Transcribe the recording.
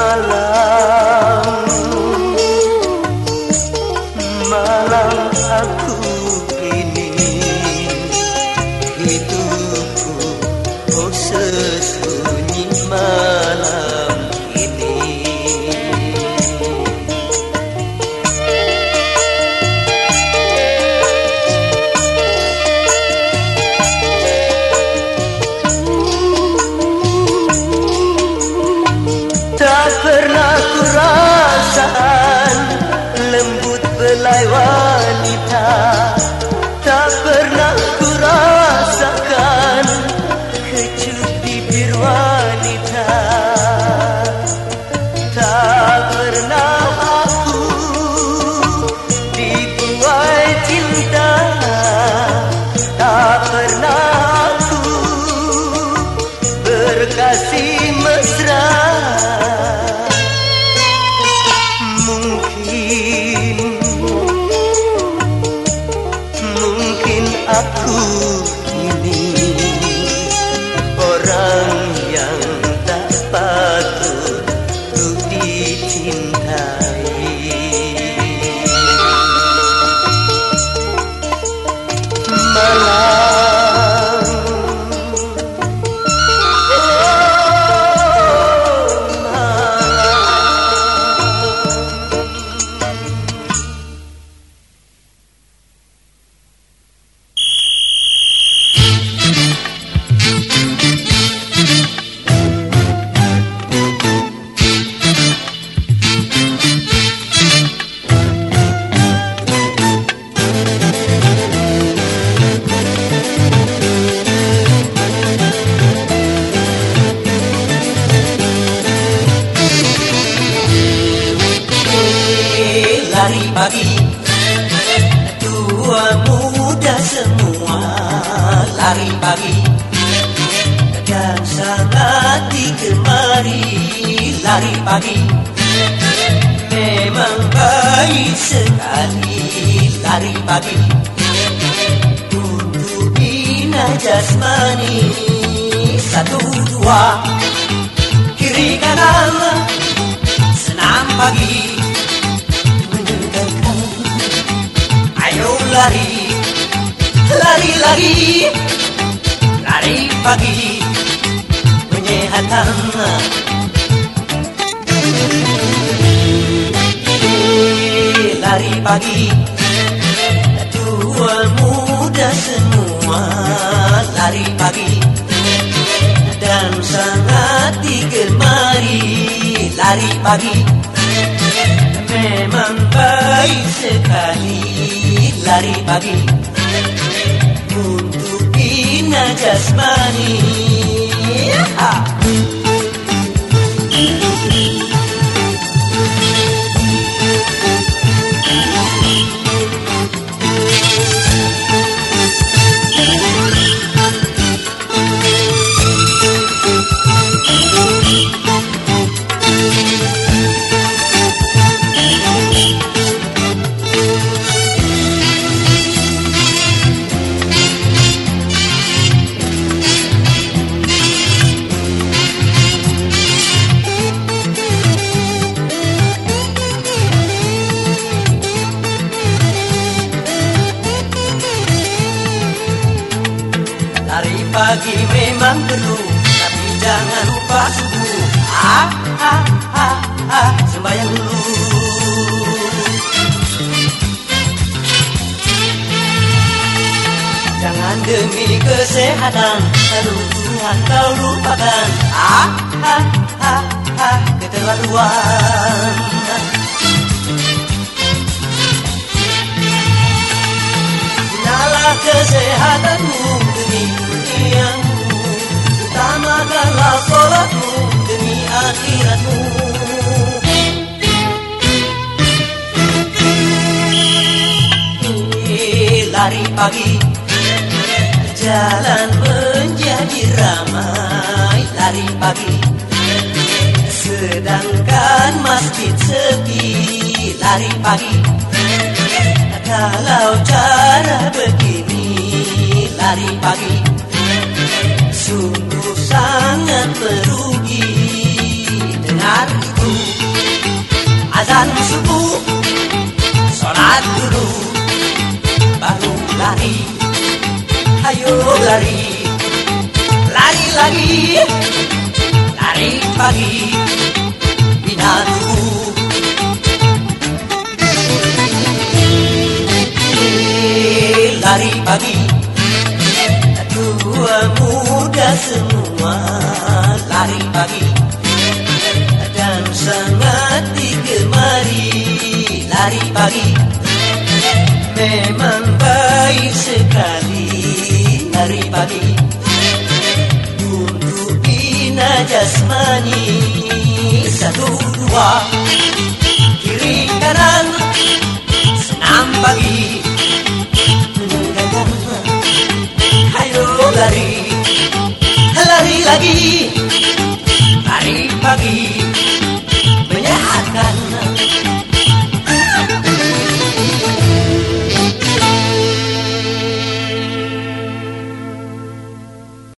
malam Malam aku ini Hidupku oh sesembunyi malam. Mungkin aku pagi. Memang baik sekali lari pagi. Untuk bina jasmani Satu dua. Kiri kanan Senam pagi. Menyegarkan Ayo lari Lari lari Lari pagi. Menyehatkan Lari pagi Tua muda semua. Lari pagi Dan sangat digemari. Lari pagi Memang baik sekali. Lari pagi Untuk bina jasmani pagi memang perlu Tapi jangan lupa subuh Ah, ah, ah, ah Sembayang dulu. Jangan demi kesehatan Lalu Tuhan kau lupakan. Ah, ah, ah, ah Keterlaluan. Kesehatanmu demi duniamu Utamakanlah sholatmu demi akhiratmu Lari pagi Jalan menjadi ramai Lari pagi Sedangkan masjid sepi Lari pagi. Kalau cara begini lari pagi sungguh sangat merugi Dengarku azan subuh Sholat dulu baru lari. Ayo lari Lari lagi Lari pagi Binatku. Lari pagi. Tua muda semua Lari pagi. Dan sangat digemari Lari pagi. Memang baik sekali Lari pagi. Untuk bina jasmani